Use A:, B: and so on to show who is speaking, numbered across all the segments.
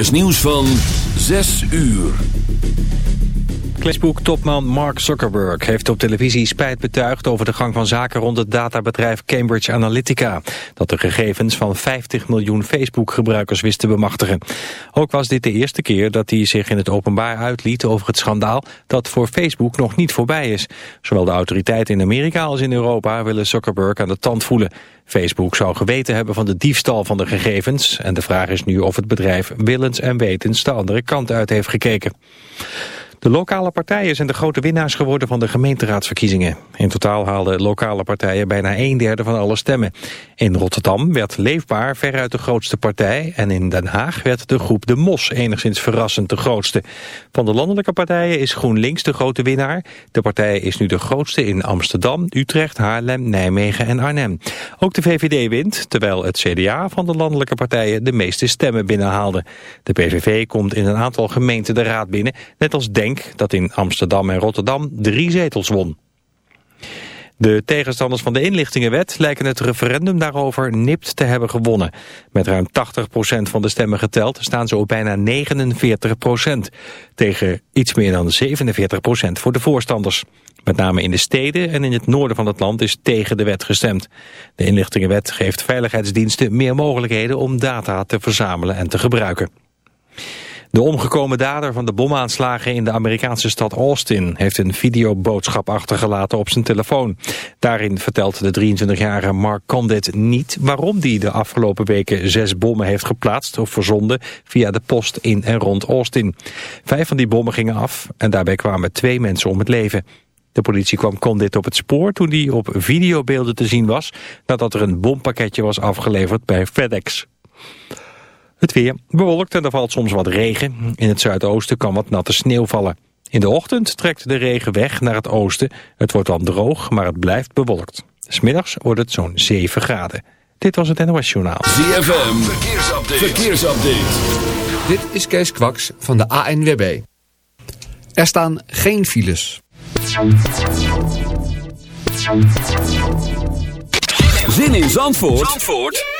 A: NOS nieuws van 6 uur.
B: Facebook-topman Mark Zuckerberg heeft op televisie spijt betuigd over de gang van zaken rond het databedrijf Cambridge Analytica, dat de gegevens van 50 miljoen Facebook-gebruikers wist te bemachtigen. Ook was dit de eerste keer dat hij zich in het openbaar uitliet over het schandaal dat voor Facebook nog niet voorbij is. Zowel de autoriteiten in Amerika als in Europa willen Zuckerberg aan de tand voelen. Facebook zou geweten hebben van de diefstal van de gegevens en de vraag is nu of het bedrijf willens en wetens de andere kant uit heeft gekeken. De lokale partijen zijn de grote winnaars geworden van de gemeenteraadsverkiezingen. In totaal haalden lokale partijen bijna een derde van alle stemmen. In Rotterdam werd Leefbaar veruit de grootste partij... en in Den Haag werd de groep De Mos enigszins verrassend de grootste. Van de landelijke partijen is GroenLinks de grote winnaar. De partij is nu de grootste in Amsterdam, Utrecht, Haarlem, Nijmegen en Arnhem. Ook de VVD wint, terwijl het CDA van de landelijke partijen... de meeste stemmen binnenhaalde. De PVV komt in een aantal gemeenten de raad binnen, net als Denk dat in Amsterdam en Rotterdam drie zetels won. De tegenstanders van de inlichtingenwet lijken het referendum daarover nipt te hebben gewonnen. Met ruim 80% van de stemmen geteld staan ze op bijna 49%. Tegen iets meer dan 47% voor de voorstanders. Met name in de steden en in het noorden van het land is tegen de wet gestemd. De inlichtingenwet geeft veiligheidsdiensten meer mogelijkheden om data te verzamelen en te gebruiken. De omgekomen dader van de bomaanslagen in de Amerikaanse stad Austin heeft een videoboodschap achtergelaten op zijn telefoon. Daarin vertelt de 23-jarige Mark Condit niet waarom hij de afgelopen weken zes bommen heeft geplaatst of verzonden via de post in en rond Austin. Vijf van die bommen gingen af en daarbij kwamen twee mensen om het leven. De politie kwam Condit op het spoor toen hij op videobeelden te zien was nadat er een bompakketje was afgeleverd bij FedEx. Het weer bewolkt en er valt soms wat regen. In het zuidoosten kan wat natte sneeuw vallen. In de ochtend trekt de regen weg naar het oosten. Het wordt dan droog, maar het blijft bewolkt. Smiddags wordt het zo'n 7 graden. Dit was het NOS Journaal.
A: ZFM, verkeersupdate. verkeersupdate.
C: Dit is Kees Kwaks van de ANWB. Er staan geen files.
A: Zin in Zandvoort? Zandvoort?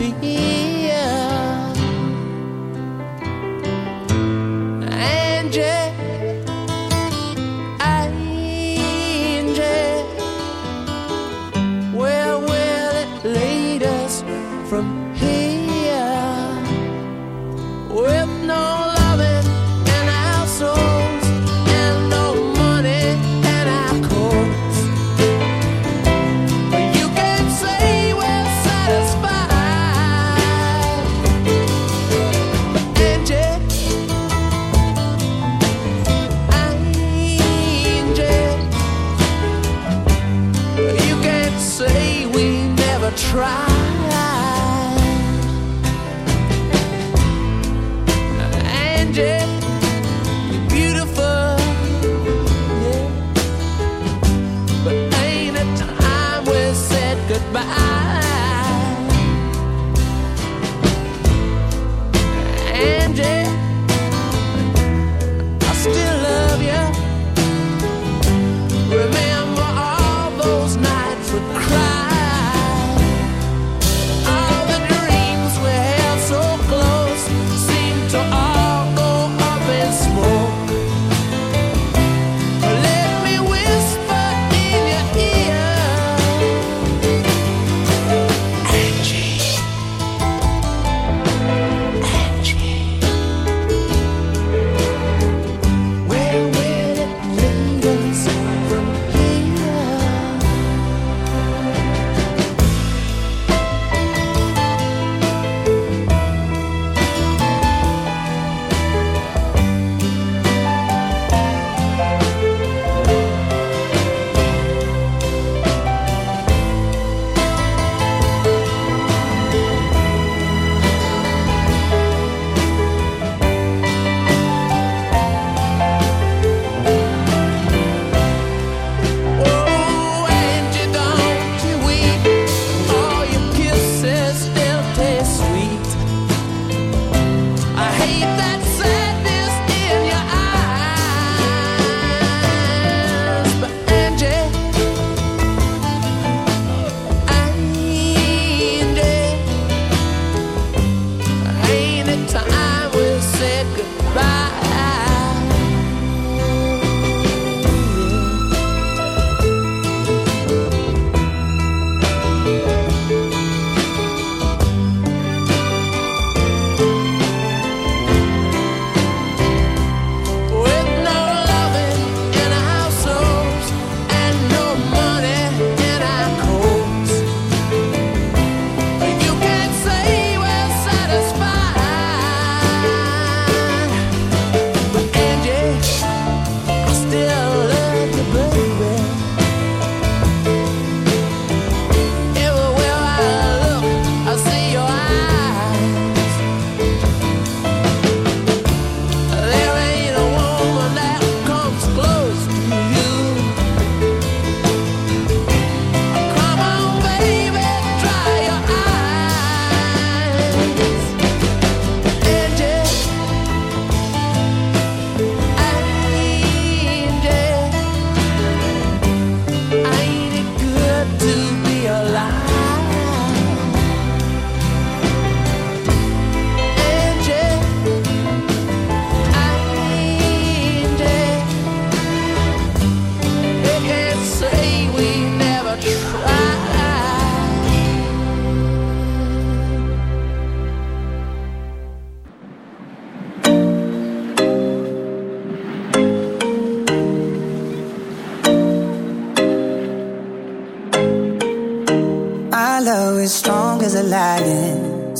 D: Sophia.
E: Angel.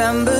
E: September.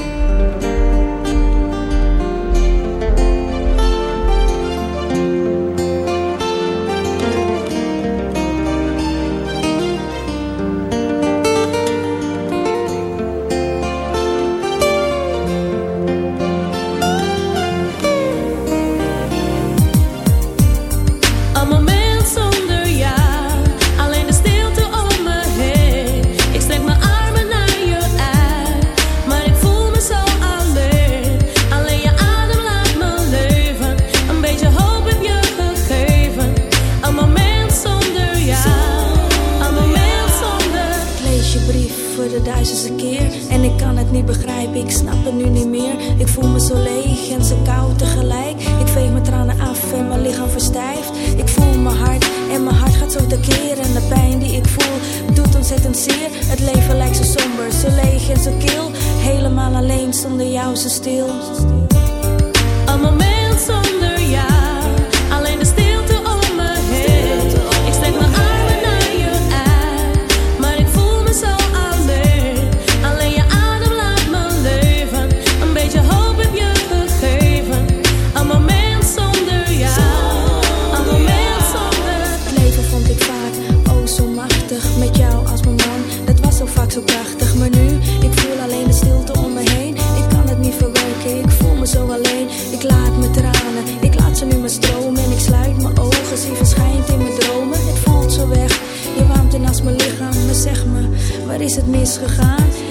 F: alleen zonder jou
G: zo stil. is het misgegaan?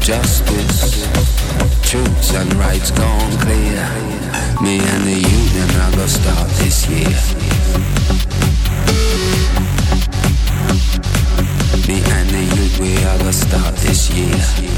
H: Justice, truths and rights gone clear. Me and the union I gonna start this year. Me and the youth we are gonna start this year.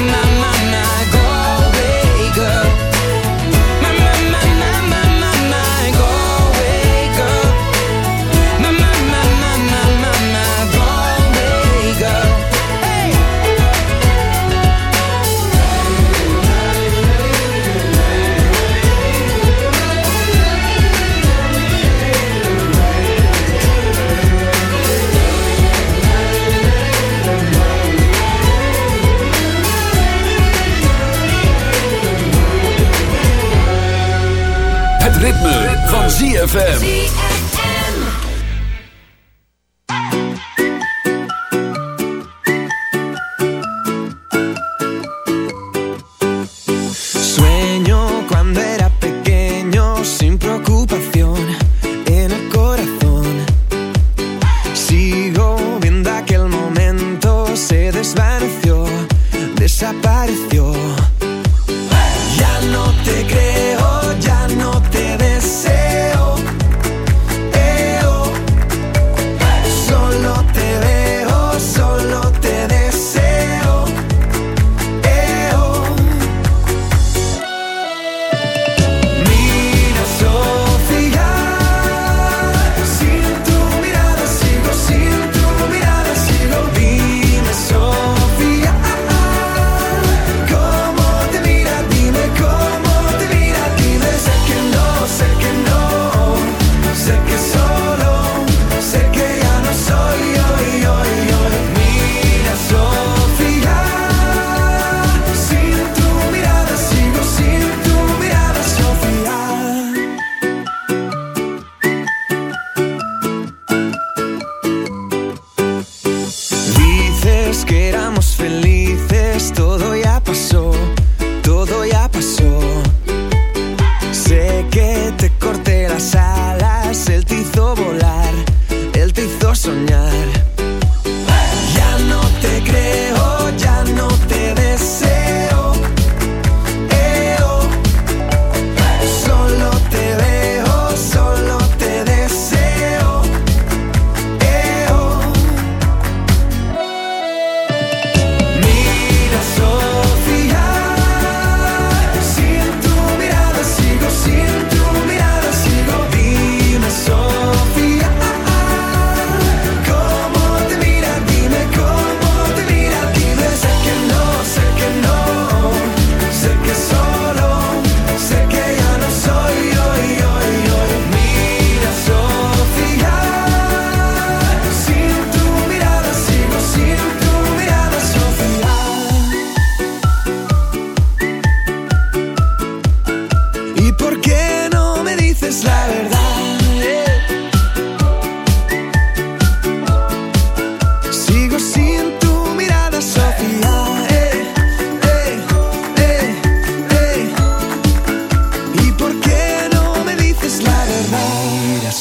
E: I'm not ZFM.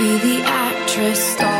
I: be the actress
J: star.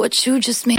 K: what you just made.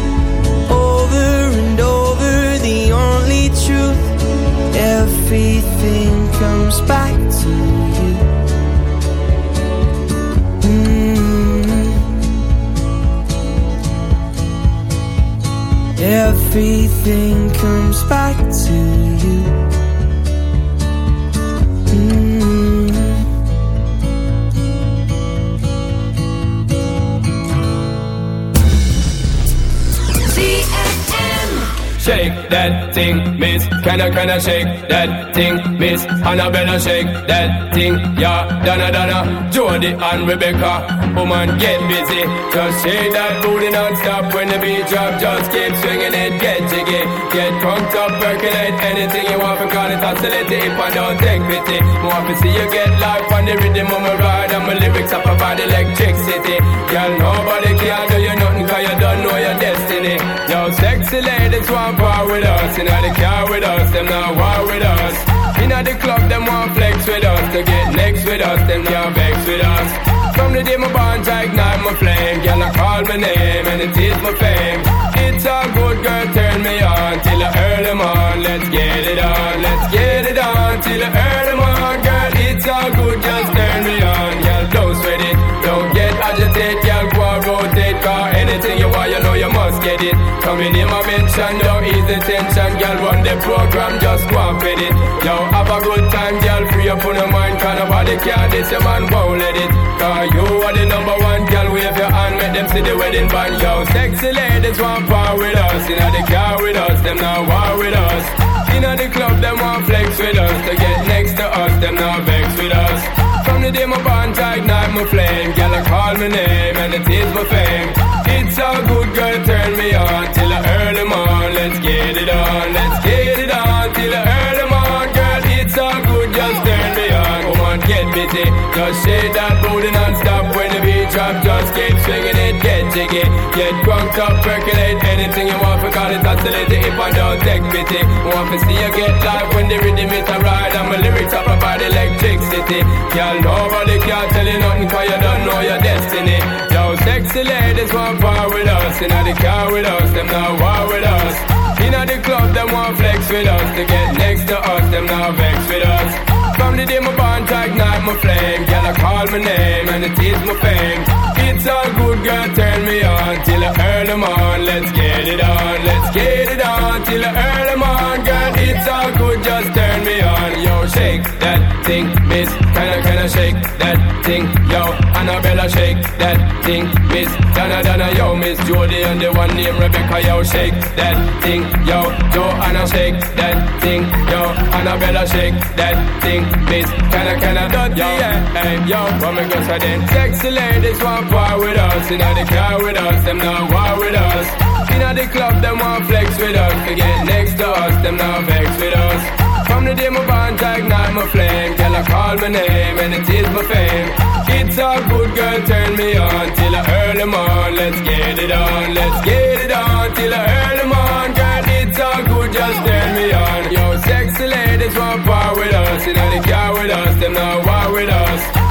L: Everything comes back to you. Mm. Everything comes back to you. Mm.
M: Shake that thing, miss. Can I, can I shake that thing, miss? Annabella, shake that thing, yeah. Donna, Donna, Jody and Rebecca. Woman, get busy. Just shake that booty non-stop when the beat drop. Just keep swinging it, get jiggy. Get crunked up, percolate anything you want. Because it's oscillating if I don't take pity. More to see you get life on the rhythm of my ride. And my lyrics up about electricity. Girl, nobody can do you nothing cause you don't know your destiny. Yo, sexy ladies want part with us. You know car with us, them not war with us. Know the club, them want flex with us. To get next with us, them can't vex with us. From the day my bond, I ignite my flame. Girl, I call my name and it is my fame. It's a good girl, turn me on till earn them on. Let's get it on, let's get it on till earn them on. Girl, it's all good, just turn me on. Girl, it. Coming in my mention, don't ease the tension. Girl, run the program, just go and fit it. Yo, have a good time, girl, free up on your mind. Cause nobody care, this your man won't let it. Cause you are the number one, girl, wave your hand, make them see the wedding band. Yo, sexy ladies want part with us. You know the car with us, them not war with us. In the club, them want flex with us. To get next to us, them not vex with us. From the day my bond, I ignite my flame. Girl, I call my name and it is my fame. It's a good girl, turn me on till I earn them on. Let's get it on, let's get it on. Pity. Just shake that booty non-stop when the beat drop. Just keep swinging it, get jiggy. Get drunk up, percolate anything you want. Because it's oscillating if I don't take pity. Want to see you get live when the rhythm is a ride. And my lyrics up about electricity. Girl, nobody can tell you nothing cause you don't know your destiny. Yo, sexy ladies want part with us. In the car with us, them not war with us. In the club, them want flex with us. To get next to us, them not vex with us. From the day my bond to ignite my flame Girl, I call my name and it is my fame. It's all good, girl, turn me on Till I earn them on, let's get it on Let's get it on, till I earn them on Girl, it's all good, just turn me on Yo, shake. That thing, miss Can I, can I shake. That thing? Yo, Annabella, shake. That thing, miss Donna, Donna, yo, miss Jody And the one named Rebecca, yo, shake. That thing Yo, Joanna, shake. That thing Yo, Annabella, shake. That thing Miss, can I, can I, dot, yo, hey, yo, what me go so then. Sexy ladies want part with us. Inna the car with us, them not war with us. Inna the club, them want flex with us. To get next to us, them not vex with us From the day my bond to ignite my flame. Girl, I call my name and it is my fame. It's all good, girl, turn me on Till I earn them on, let's get it on Let's get it on, till I earn them on Girl, it's all good, just turn me on. Yo, sexy ladies want part with us. Inna the car with us, them not war with us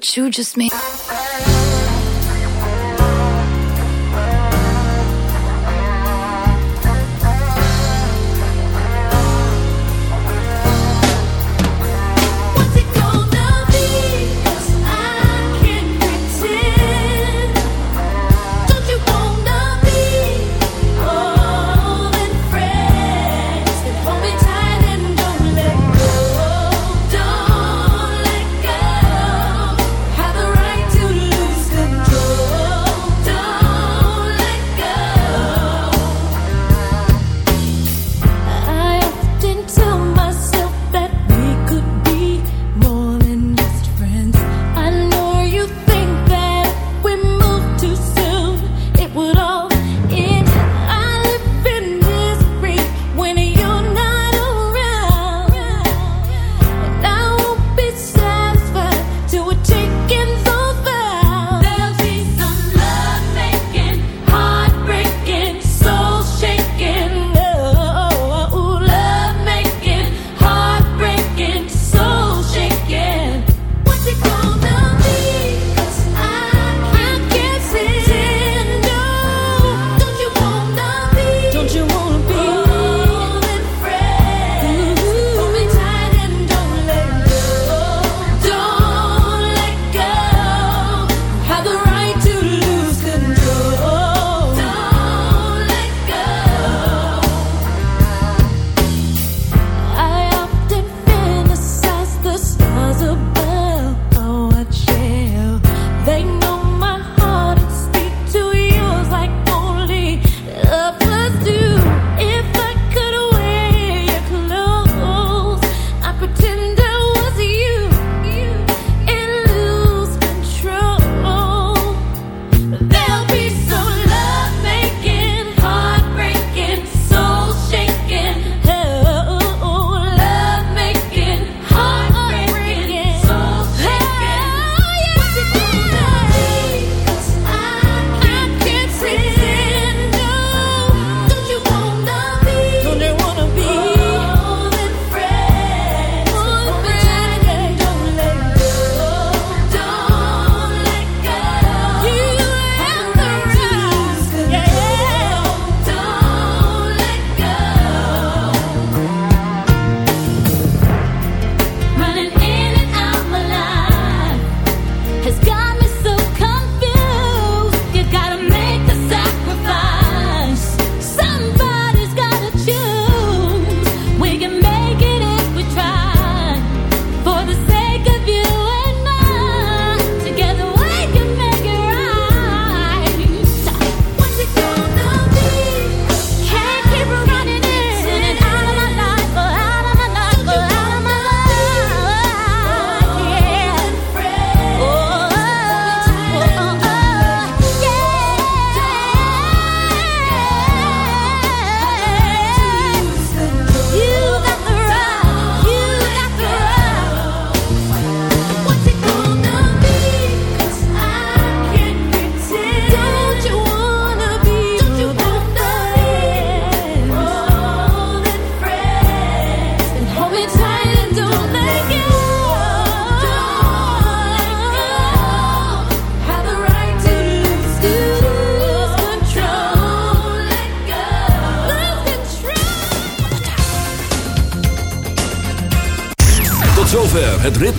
I: What you just made.